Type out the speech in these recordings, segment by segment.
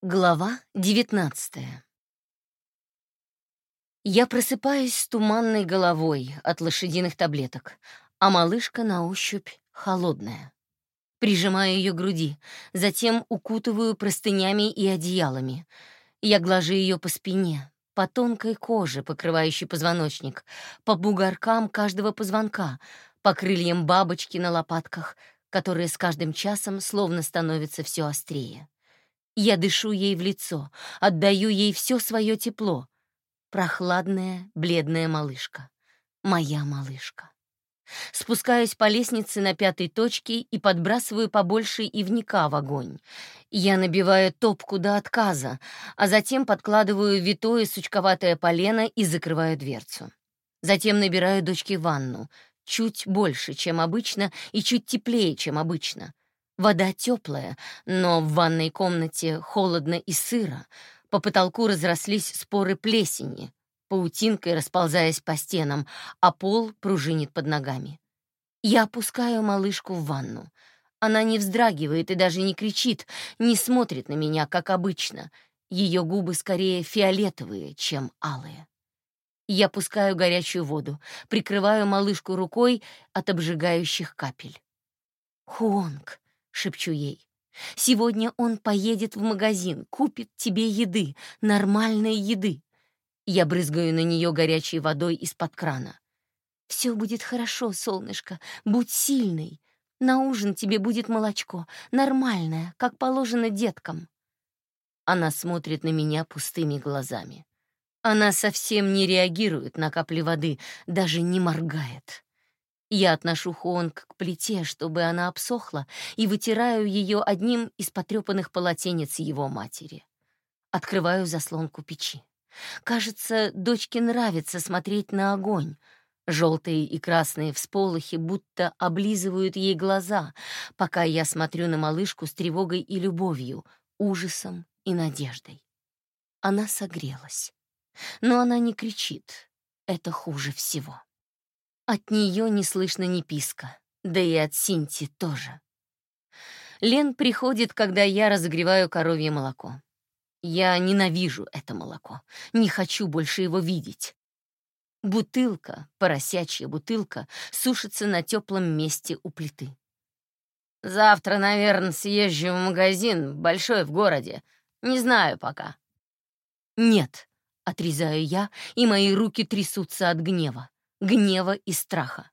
Глава 19 Я просыпаюсь с туманной головой от лошадиных таблеток, а малышка на ощупь холодная. Прижимаю ее груди, затем укутываю простынями и одеялами. Я глажу ее по спине, по тонкой коже, покрывающей позвоночник, по бугоркам каждого позвонка, по крыльям бабочки на лопатках, которые с каждым часом словно становятся все острее. Я дышу ей в лицо, отдаю ей все свое тепло. Прохладная, бледная малышка. Моя малышка. Спускаюсь по лестнице на пятой точке и подбрасываю побольше ивника в огонь. Я набиваю топку до отказа, а затем подкладываю витое сучковатое полено и закрываю дверцу. Затем набираю дочке ванну, чуть больше, чем обычно, и чуть теплее, чем обычно. Вода теплая, но в ванной комнате холодно и сыро. По потолку разрослись споры плесени, паутинкой расползаясь по стенам, а пол пружинит под ногами. Я опускаю малышку в ванну. Она не вздрагивает и даже не кричит, не смотрит на меня, как обычно. Ее губы скорее фиолетовые, чем алые. Я пускаю горячую воду, прикрываю малышку рукой от обжигающих капель. «Хуонг», шепчу ей. «Сегодня он поедет в магазин, купит тебе еды, нормальной еды». Я брызгаю на нее горячей водой из-под крана. «Все будет хорошо, солнышко, будь сильной. На ужин тебе будет молочко, нормальное, как положено деткам». Она смотрит на меня пустыми глазами. Она совсем не реагирует на капли воды, даже не моргает. Я отношу Хуонг к плите, чтобы она обсохла, и вытираю ее одним из потрепанных полотенец его матери. Открываю заслонку печи. Кажется, дочке нравится смотреть на огонь. Желтые и красные всполохи будто облизывают ей глаза, пока я смотрю на малышку с тревогой и любовью, ужасом и надеждой. Она согрелась. Но она не кричит. Это хуже всего. От нее не слышно ни писка, да и от Синти тоже. Лен приходит, когда я разогреваю коровье молоко. Я ненавижу это молоко, не хочу больше его видеть. Бутылка, поросячья бутылка, сушится на теплом месте у плиты. Завтра, наверное, съезжу в магазин, большой в городе. Не знаю пока. Нет, отрезаю я, и мои руки трясутся от гнева гнева и страха.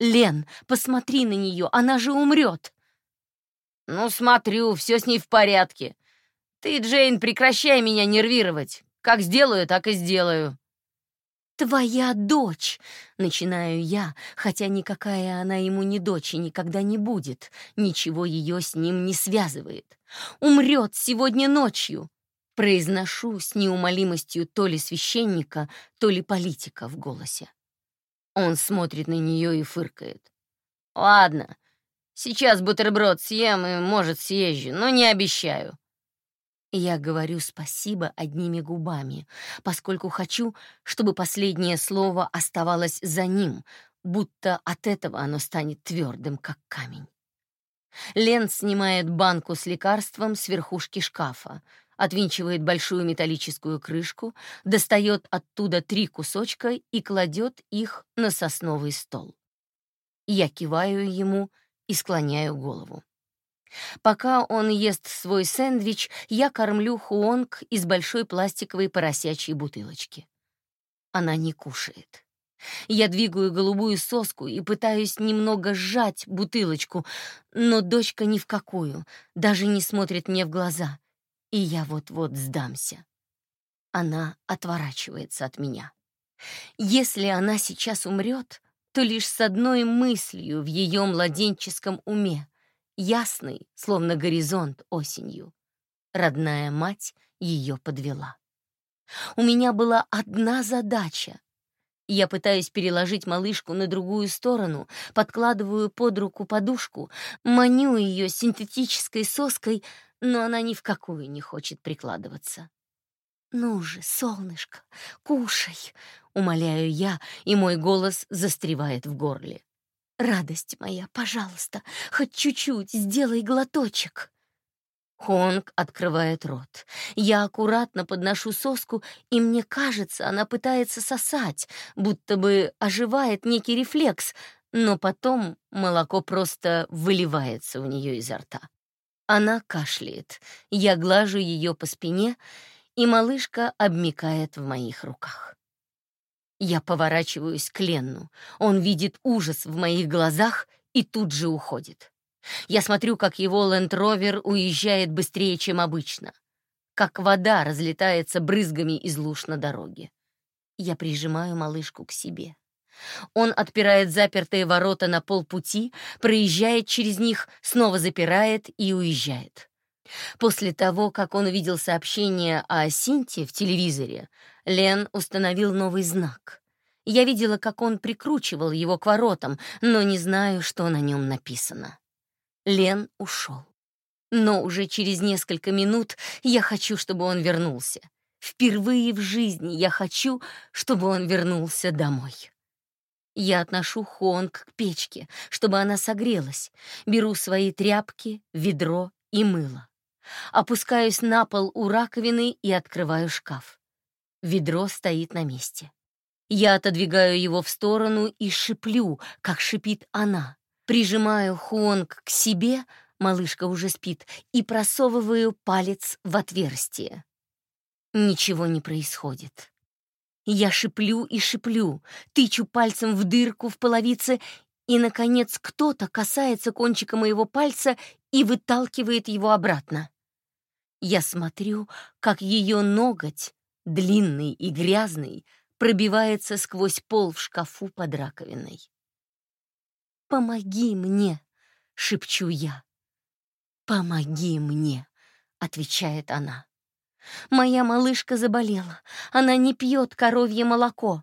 «Лен, посмотри на нее, она же умрет!» «Ну, смотрю, все с ней в порядке. Ты, Джейн, прекращай меня нервировать. Как сделаю, так и сделаю». «Твоя дочь!» — начинаю я, хотя никакая она ему не дочь и никогда не будет. Ничего ее с ним не связывает. «Умрет сегодня ночью!» Произношу с неумолимостью то ли священника, то ли политика в голосе. Он смотрит на нее и фыркает. «Ладно, сейчас бутерброд съем и, может, съезжу, но не обещаю». Я говорю спасибо одними губами, поскольку хочу, чтобы последнее слово оставалось за ним, будто от этого оно станет твердым, как камень. Лен снимает банку с лекарством с верхушки шкафа, отвинчивает большую металлическую крышку, достает оттуда три кусочка и кладет их на сосновый стол. Я киваю ему и склоняю голову. Пока он ест свой сэндвич, я кормлю Хуонг из большой пластиковой поросячьей бутылочки. Она не кушает. Я двигаю голубую соску и пытаюсь немного сжать бутылочку, но дочка ни в какую, даже не смотрит мне в глаза — и я вот-вот сдамся. Она отворачивается от меня. Если она сейчас умрет, то лишь с одной мыслью в ее младенческом уме, ясный, словно горизонт осенью. Родная мать ее подвела. У меня была одна задача. Я пытаюсь переложить малышку на другую сторону, подкладываю под руку подушку, маню ее синтетической соской, но она ни в какую не хочет прикладываться. «Ну же, солнышко, кушай!» — умоляю я, и мой голос застревает в горле. «Радость моя, пожалуйста, хоть чуть-чуть сделай глоточек!» Хонг открывает рот. Я аккуратно подношу соску, и мне кажется, она пытается сосать, будто бы оживает некий рефлекс, но потом молоко просто выливается у нее изо рта. Она кашляет, я глажу ее по спине, и малышка обмикает в моих руках. Я поворачиваюсь к Ленну. Он видит ужас в моих глазах и тут же уходит. Я смотрю, как его ленд-ровер уезжает быстрее, чем обычно, как вода разлетается брызгами из луж на дороге. Я прижимаю малышку к себе. Он отпирает запертые ворота на полпути, проезжает через них, снова запирает и уезжает. После того, как он увидел сообщение о Синте в телевизоре, Лен установил новый знак. Я видела, как он прикручивал его к воротам, но не знаю, что на нем написано. Лен ушел. Но уже через несколько минут я хочу, чтобы он вернулся. Впервые в жизни я хочу, чтобы он вернулся домой. Я отношу Хонг к печке, чтобы она согрелась, беру свои тряпки, ведро и мыло. Опускаюсь на пол у раковины и открываю шкаф. Ведро стоит на месте. Я отодвигаю его в сторону и шиплю, как шипит она. Прижимаю Хуонг к себе, малышка уже спит, и просовываю палец в отверстие. Ничего не происходит. Я шиплю и шиплю, тычу пальцем в дырку в половице, и, наконец, кто-то касается кончика моего пальца и выталкивает его обратно. Я смотрю, как ее ноготь, длинный и грязный, пробивается сквозь пол в шкафу под раковиной. «Помоги мне!» — шепчу я. «Помоги мне!» — отвечает она. «Моя малышка заболела. Она не пьет коровье молоко».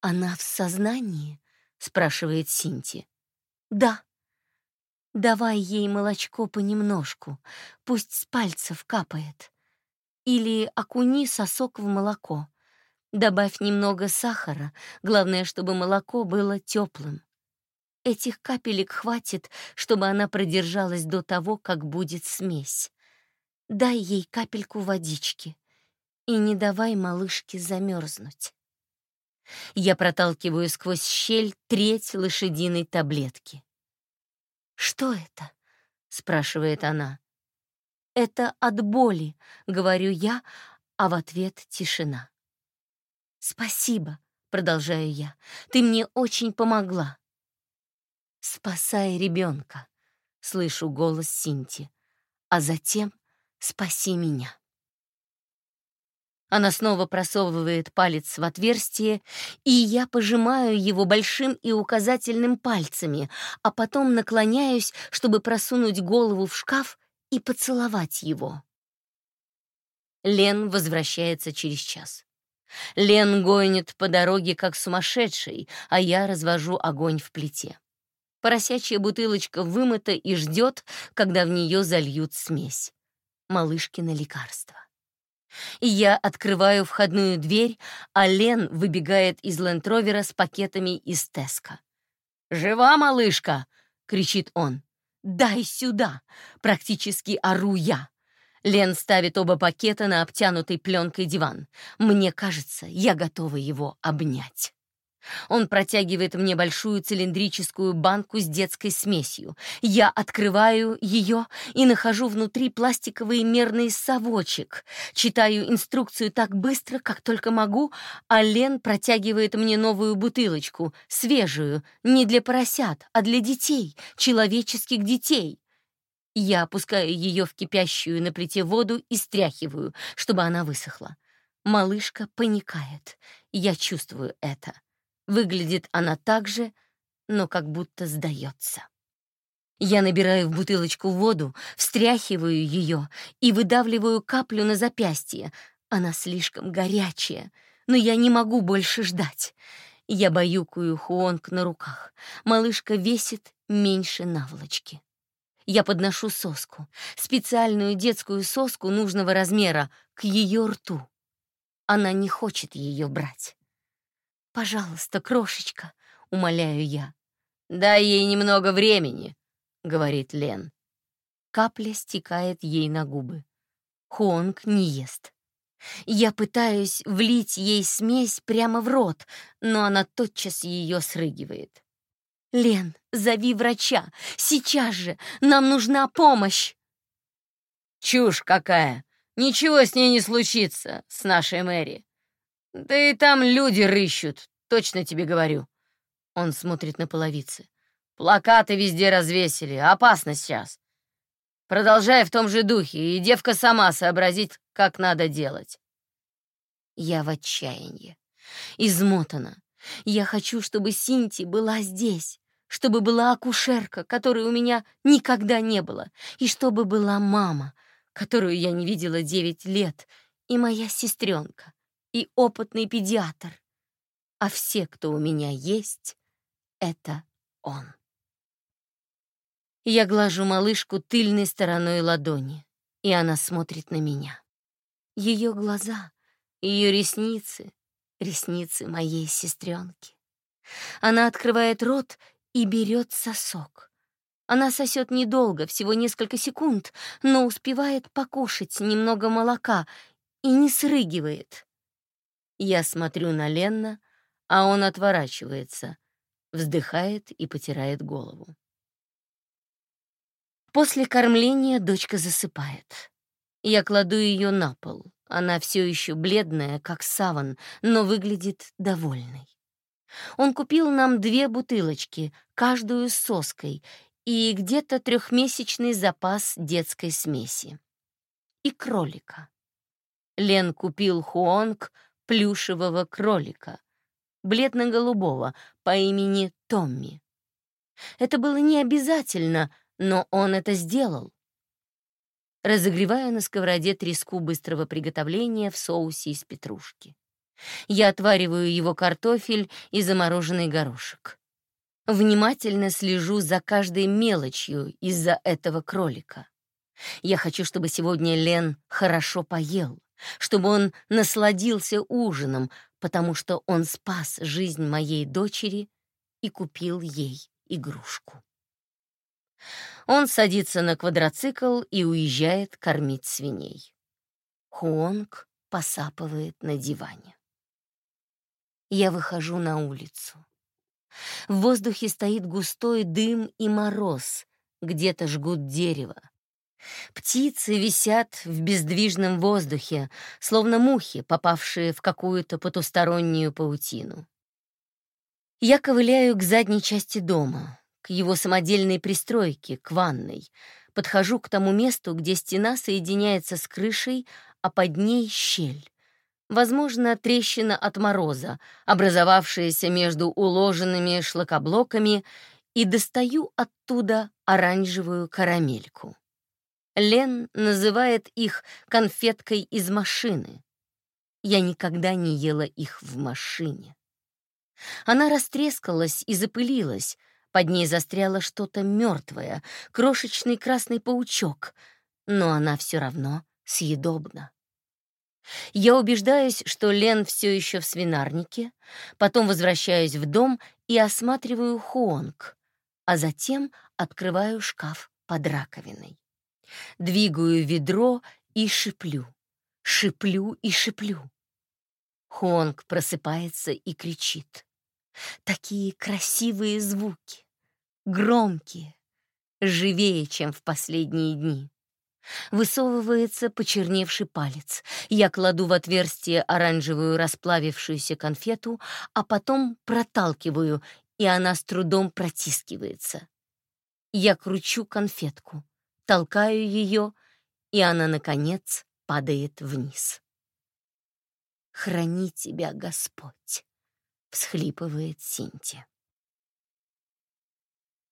«Она в сознании?» — спрашивает Синти. «Да». «Давай ей молочко понемножку, пусть с пальцев капает. Или окуни сосок в молоко. Добавь немного сахара, главное, чтобы молоко было теплым. Этих капелек хватит, чтобы она продержалась до того, как будет смесь. Дай ей капельку водички и не давай малышке замерзнуть. Я проталкиваю сквозь щель треть лошадиной таблетки. «Что это?» — спрашивает она. «Это от боли», — говорю я, а в ответ тишина. «Спасибо», — продолжаю я, — «ты мне очень помогла». «Спасай ребенка», — слышу голос Синти, «а затем спаси меня». Она снова просовывает палец в отверстие, и я пожимаю его большим и указательным пальцами, а потом наклоняюсь, чтобы просунуть голову в шкаф и поцеловать его. Лен возвращается через час. Лен гонит по дороге, как сумасшедший, а я развожу огонь в плите. Поросячья бутылочка вымыта и ждет, когда в нее зальют смесь. Малышкино лекарство. И я открываю входную дверь, а Лен выбегает из лендровера с пакетами из Теска. «Жива, малышка!» — кричит он. «Дай сюда!» — практически ору я. Лен ставит оба пакета на обтянутый пленкой диван. Мне кажется, я готова его обнять. Он протягивает мне большую цилиндрическую банку с детской смесью. Я открываю ее и нахожу внутри пластиковый мерный совочек. Читаю инструкцию так быстро, как только могу, а Лен протягивает мне новую бутылочку, свежую, не для поросят, а для детей, человеческих детей. Я опускаю ее в кипящую на плите воду и стряхиваю, чтобы она высохла. Малышка паникает. Я чувствую это. Выглядит она так же, но как будто сдается. Я набираю в бутылочку воду, встряхиваю ее и выдавливаю каплю на запястье. Она слишком горячая, но я не могу больше ждать. Я баюкаю Хуонг на руках. Малышка весит меньше наволочки. Я подношу соску, специальную детскую соску нужного размера, к ее рту. Она не хочет ее брать. «Пожалуйста, крошечка», — умоляю я. «Дай ей немного времени», — говорит Лен. Капля стекает ей на губы. Хуонг не ест. Я пытаюсь влить ей смесь прямо в рот, но она тотчас ее срыгивает. «Лен, зови врача! Сейчас же! Нам нужна помощь!» «Чушь какая! Ничего с ней не случится, с нашей Мэри. Да и там люди рыщут, точно тебе говорю». Он смотрит на половицы. «Плакаты везде развесили, опасно сейчас. Продолжай в том же духе, и девка сама сообразит, как надо делать». Я в отчаянии, измотана. Я хочу, чтобы Синти была здесь, чтобы была акушерка, которой у меня никогда не было, и чтобы была мама, которую я не видела девять лет, и моя сестренка, и опытный педиатр. А все, кто у меня есть, — это он. Я глажу малышку тыльной стороной ладони, и она смотрит на меня. Ее глаза, ее ресницы, ресницы моей сестренки. Она открывает рот и берет сосок. Она сосет недолго, всего несколько секунд, но успевает покушать немного молока и не срыгивает. Я смотрю на Ленна, а он отворачивается, вздыхает и потирает голову. После кормления дочка засыпает. Я кладу ее на пол. Она все еще бледная, как саван, но выглядит довольной. Он купил нам две бутылочки, каждую с соской, и где-то трехмесячный запас детской смеси. И кролика. Лен купил Хуонг плюшевого кролика, бледно-голубого, по имени Томми. Это было не обязательно, но он это сделал. Разогреваю на сковороде треску быстрого приготовления в соусе из петрушки. Я отвариваю его картофель и замороженный горошек. Внимательно слежу за каждой мелочью из-за этого кролика. Я хочу, чтобы сегодня Лен хорошо поел, чтобы он насладился ужином, потому что он спас жизнь моей дочери и купил ей игрушку. Он садится на квадроцикл и уезжает кормить свиней. Хуонг посапывает на диване. Я выхожу на улицу. В воздухе стоит густой дым и мороз, где-то жгут дерево. Птицы висят в бездвижном воздухе, словно мухи, попавшие в какую-то потустороннюю паутину. Я ковыляю к задней части дома к его самодельной пристройке, к ванной. Подхожу к тому месту, где стена соединяется с крышей, а под ней щель. Возможно, трещина от мороза, образовавшаяся между уложенными шлакоблоками, и достаю оттуда оранжевую карамельку. Лен называет их конфеткой из машины. Я никогда не ела их в машине. Она растрескалась и запылилась, под ней застряло что-то мертвое, крошечный красный паучок, но она все равно съедобна. Я убеждаюсь, что Лен все еще в свинарнике, потом возвращаюсь в дом и осматриваю Хуонг, а затем открываю шкаф под раковиной. Двигаю ведро и шиплю, шиплю и шиплю. Хуонг просыпается и кричит. Такие красивые звуки громкие, живее, чем в последние дни. Высовывается почерневший палец. Я кладу в отверстие оранжевую расплавившуюся конфету, а потом проталкиваю, и она с трудом протискивается. Я кручу конфетку, толкаю ее, и она, наконец, падает вниз. «Храни тебя, Господь!» — всхлипывает Синтия.